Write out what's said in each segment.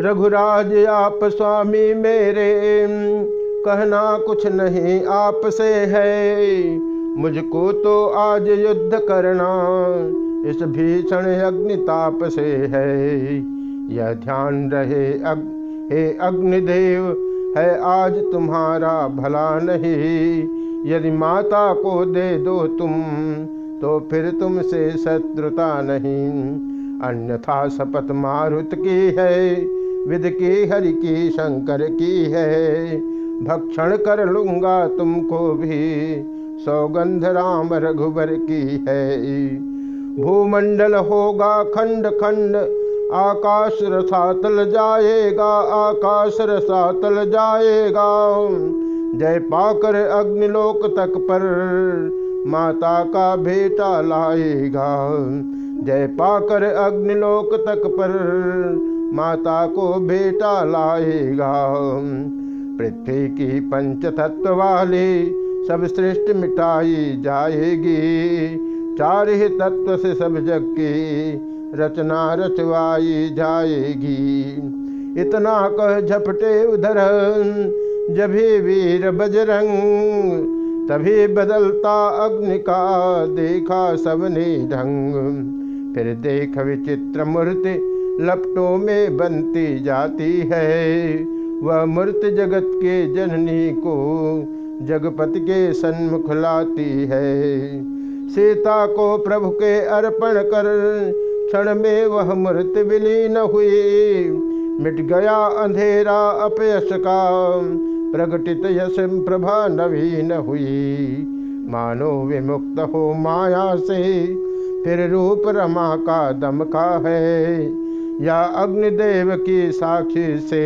रघुराज आप स्वामी मेरे कहना कुछ नहीं आपसे है। मुझको तो आज युद्ध करना इस भीषण अग्निताप से है। यह ध्यान रहे अग, हे अग्निदेव है आज तुम्हारा भला नहीं। यदि माता को दे दो तुम तो फिर तुमसे शत्रुता नहीं। अन्यथा शपथ मारुत की है। विद की हरि की शंकर की है। भक्षण कर लूँगा तुमको भी, सौगंध राम रघुबर की है। भूमंडल होगा खंड खंड, आकाश रसातल जाएगा, आकाश रसातल जाएगा। जय पाकर अग्निलोक तक पर, माता का बेटा लाएगा। जय पाकर अग्निलोक तक पर माता को बेटा लाएगा। पृथ्वी की पंच तत्व वाली सब सृष्टि मिटाई जाएगी। चार ही तत्व से सब जग की रचना रचवाई जाएगी। इतना कह झपटे उधर, जभी वीर बजरंग, तभी बदलता अग्नि का देखा सबने ढंग। फिर देख विचित्र मूर्ति लपटों में बनती जाती है। वह मूर्त जगत के जननी को जगपति के सन्मुख लाती है। सीता को प्रभु के अर्पण कर क्षण में वह मूर्त विलीन हुई। मिट गया अंधेरा अपयश का। प्रकटित यश प्रभा नवीन हुई। मानो विमुक्त हो माया से, फिर रूप रमा का दमका है। या अग्निदेव की साक्षी से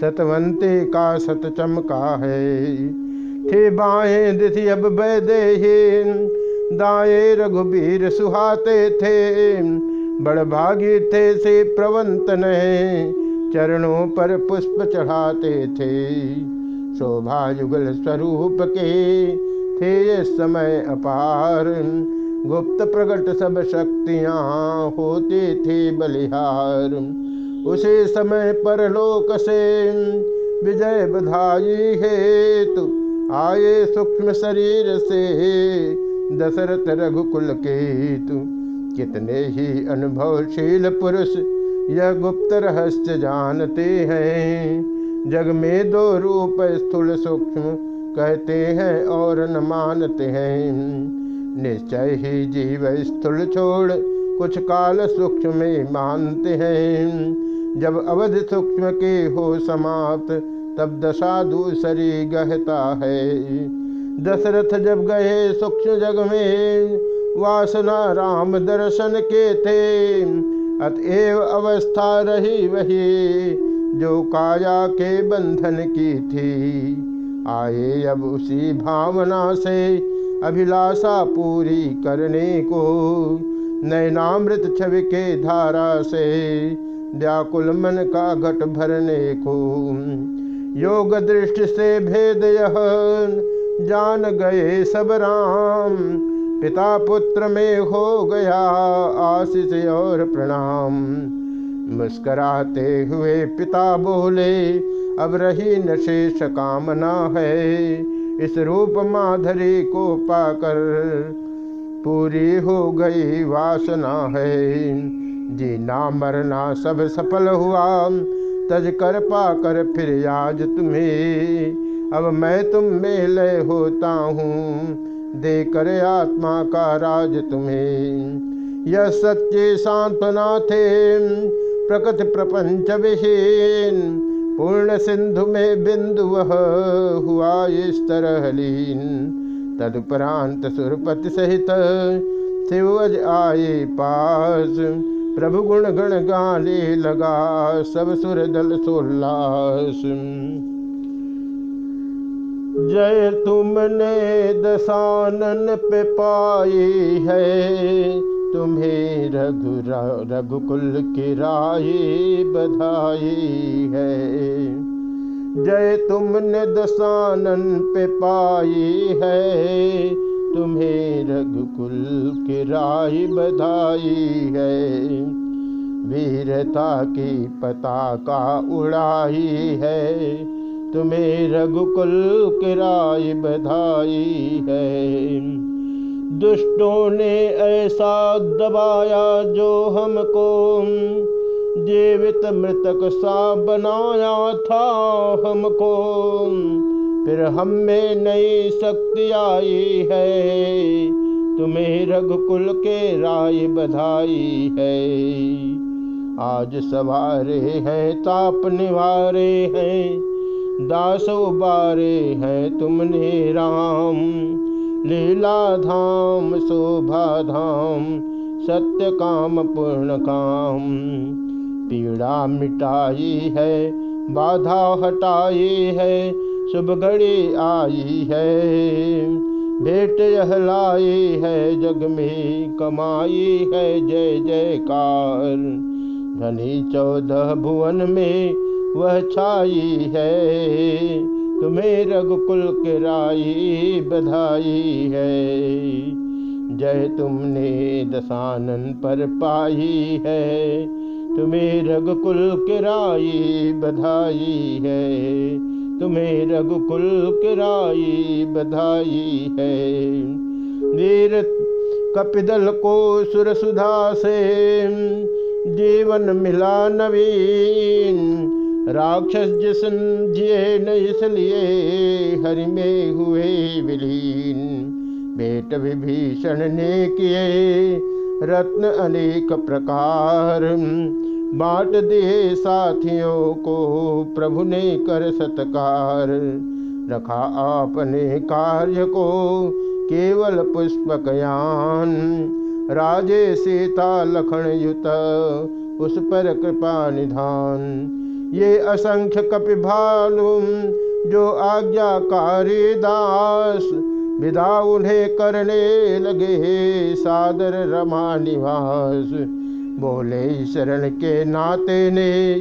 सतवंते का सत चमका है। थे बाएँ दिथि अब वैदेही दाए रघुबीर सुहाते थे। बड़भागी थे से प्रवंत ने चरणों पर पुष्प चढ़ाते थे। शोभा युगल स्वरूप के थे ये समय अपार। गुप्त प्रकट सब शक्तियाँ होती थी बलिहार। उसी समय पर लोक से विजय बधाई हेतु आए सूक्ष्म शरीर से दशरथ रघुकुल के केतु। कितने ही अनुभवशील पुरुष यह गुप्त रहस्य जानते हैं। जग में दो रूप स्थूल सूक्ष्म कहते हैं और न मानते हैं। निश्चय ही जीव स्थूल छोड़ कुछ काल सूक्ष्म में मानते हैं। जब अवध सूक्ष्म के हो समाप्त, तब दशा दूसरी गहता है। दशरथ जब गए सूक्ष्म जग में, वासना राम दर्शन के थे। अतएव अवस्था रही वही, जो काया के बंधन की थी। आए अब उसी भावना से अभिलाषा पूरी करने को। नैनामृत छवि के धारा से व्याकुल मन का घट भरने को। योग दृष्टि से भेद यह, जान गए सब राम। पिता पुत्र में हो गया आशीष और प्रणाम। मुस्कराते हुए पिता बोले, अब रही नशेष कामना है। इस रूप माधुरी को पाकर पूरी हो गई वासना है। जीना मरना सब सफल हुआ। तज कर पाकर फिर आज तुम्हें। अब मैं तुम में लय होता हूँ। देकर आत्मा का राज तुम्हें। यह सच्चे सांत्वना थे। प्रकट प्रपंच विहीन। पूर्ण सिंधु में बिंदु वह हुआ इस तरह लीन तदुपरांत सुरपति सहित शिवज आए पास। प्रभु गुण गण गाले लगा, सब सुर दल सोल्लास। जय तुमने दसानन पे पाई है तुम्हें रघु रघुकुल की राही बधाई है। जय तुमने दसानन पे पाई है। तुम्हें रघुकुल की राही बधाई है। वीरता की पताका उड़ाई है। तुम्हें रघुकुल किराई बधाई है। दुष्टों ने ऐसा दबाया जो हमको जीवित मृतक सा बनाया था हमको। फिर हम में नई शक्ति आई है। तुम्हें रघुकुल के राय बधाई है। आज सवारे हैं, ताप निवारे हैं, दास उबारे हैं, तुमने राम। लीला धाम शोभा धाम सत्य काम पूर्ण काम पीड़ा मिटाई है, बाधा हटाई है, शुभ घड़ी आई है। भेंट यह लाई है, जग में कमाई है, जय जयकार। धनी चौदह भुवन में वह छाई है। तुम्हें रघुकुल के राई बधाई है। जय तुमने दशानन पर पाई है। तुम्हें रघुकुल किराई बधाई है। तुम्हें रघुकुल किराई बधाई है। वीर कपिदल को सुर सुधा से जीवन मिला नवीन। राक्षस जिसन न इसलिए हरि में हुए विलीन। बेट विभीषण ने किए रत्न अनेक प्रकार। बांट दिए साथियों को प्रभु ने कर सत्कार। रखा आपने कार्य को केवल पुष्पकयान। राजे सीता लखन युत, उस पर कृपा निधान। ये असंख्य कपिभालु, जो आज्ञाकारी दास, विदा उन्हें करने लगे सादर रमा निवास। बोले, शरण के नाते ने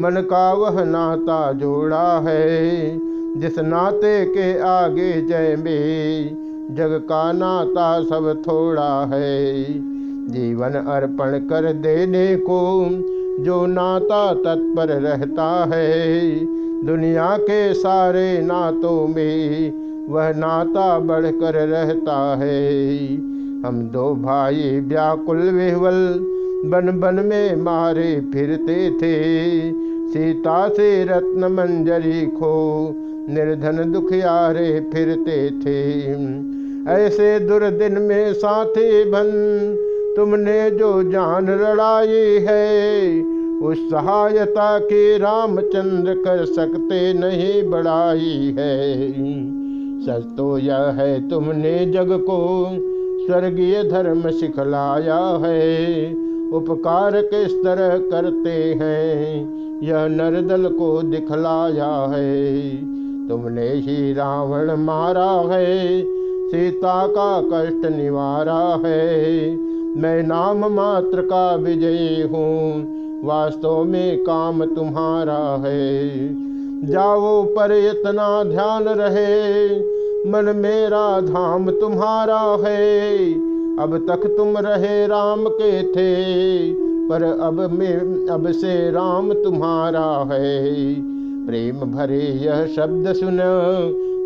मन का वह नाता जोड़ा है। जिस नाते के आगे जय में जग का नाता सब थोड़ा है। जीवन अर्पण कर देने को जो नाता तत्पर रहता है। दुनिया के सारे नातों में वह नाता बढ़कर रहता है। हम दो भाई व्याकुल विह्वल बन बन में मारे फिरते थे। सीता से रत्न मंजरी खो, निर्धन दुखियारे फिरते थे। ऐसे दुर्दिन में साथी बन तुमने जो जान लड़ाई है, उस सहायता के रामचंद्र कर सकते नहीं बढ़ाई है। सच तो यह है, तुमने जग को स्वर्गीय धर्म सिखलाया है, उपकार किस तरह करते हैं, यह नरदल को दिखलाया है। तुमने ही रावण मारा है, सीता का कष्ट निवारा है मैं नाम मात्र का विजयी हूँ। वास्तव में काम तुम्हारा है। जाओ पर इतना ध्यान रहे। मन मेरा धाम तुम्हारा है। अब तक तुम रहे राम के थे। पर अब में, अब से राम तुम्हारा है। प्रेम भरे यह शब्द सुन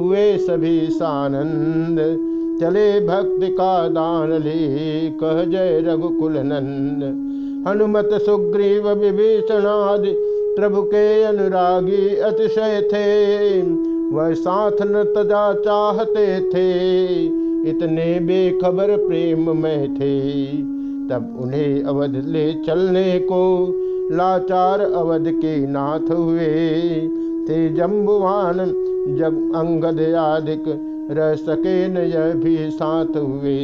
हुए सभी सानंद। चले भक्ति का दान ले। कह जय रघुकुल नंद हनुमत, सुग्रीव, विभीषणादि प्रभु के अनुरागी अतिशय थे। वह साथ न तजा चाहते थे। इतने बेखबर प्रेम में थे। तब उन्हें अवध ले चलने को लाचार अवध के नाथ हुए। थे जम्बुवान जब अंगद आदिक रह सके न यह भी साथ हुए।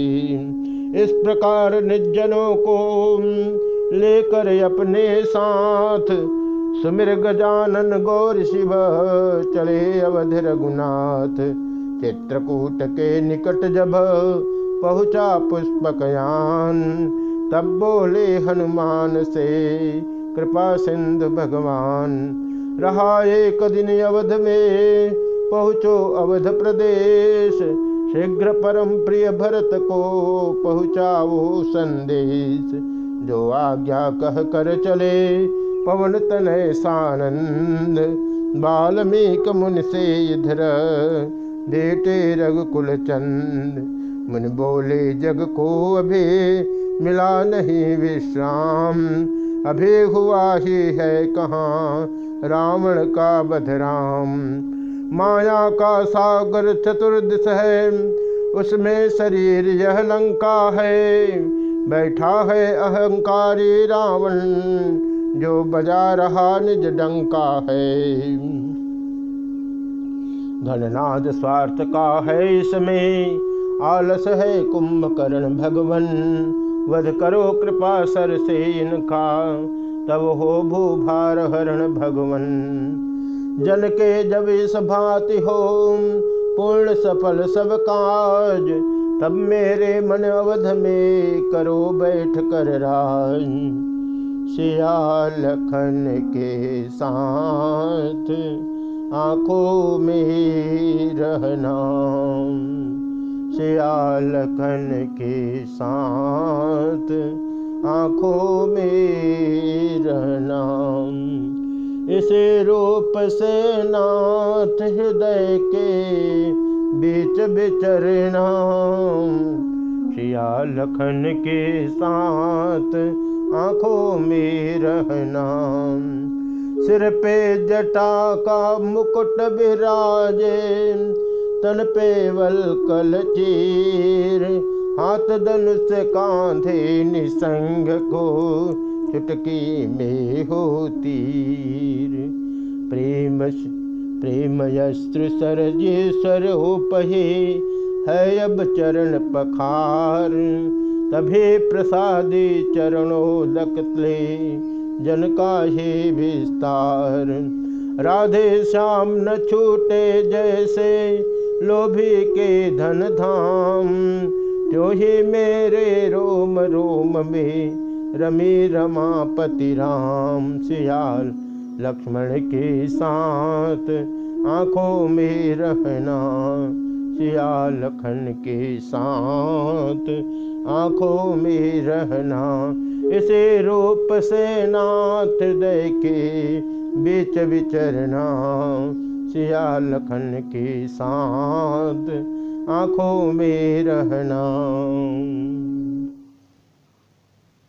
इस प्रकार निर्जनों को लेकर अपने साथ सुमिर गजानन गौर शिव चले अवध रघुनाथ। चित्रकूट के निकट जब पहुँचा पुष्पकयान, तब बोले हनुमान से, कृपा सिंधु भगवान, रहा एक दिन अवध में पहुँचो अवध प्रदेश। शीघ्र परम प्रिय भरत को पहुँचाओ संदेश। जो आज्ञा कह कर चले, पवन तनय सानंद। बाल्मीक मुन से इधर बेटे रघुकुल चंद। मुन बोले, जग को अभी मिला नहीं विश्राम। अभी हुआ ही है कहाँ, रावण का बधराम माया का सागर चतुर्दश है, उसमें शरीर यह लंका है। बैठा है अहंकारी रावण, जो बजा रहा निज डंका है। घननाद स्वार्थ का है इसमें, आलस है कुंभकर्ण भगवन। वध करो कृपा सर से इनका तब हो भूभार हरण भगवन। जन के जब इस भांति हो, पूर्ण सफल सब काज, तब मेरे मन अवध में करो बैठ कर राज। सिया लखन के साथ आँखों में रहना सिया लखन के साथ आँखों में रहना इसे रूप से नाथ हृदय के बीच बिचरना श्रिया लखन के साथ आँखों में रहना सिर पे जटा का मुकुट विराजे, तन पे वल कल चीर। हाथ धनुष कांधे निसंग को चुटकी में हो तीर। प्रेम प्रेम यस्त्र सरजेश्वर उपहे है अब चरण पखार। तभी प्रसादी चरणों लकतले, जन का हे विस्तार। राधे श्याम न छूटे जैसे लोभी के धन धाम। जो ही मेरे रोम रोम में रमी रमापति राम सियाल, लक्ष्मण के साथ आँखों में रहना। सियाल लखन के साथ आँखों में रहना। इसे रूप से नाथ दे के बीच विचरना। सियाल लखन के साथ आँखों में रहना।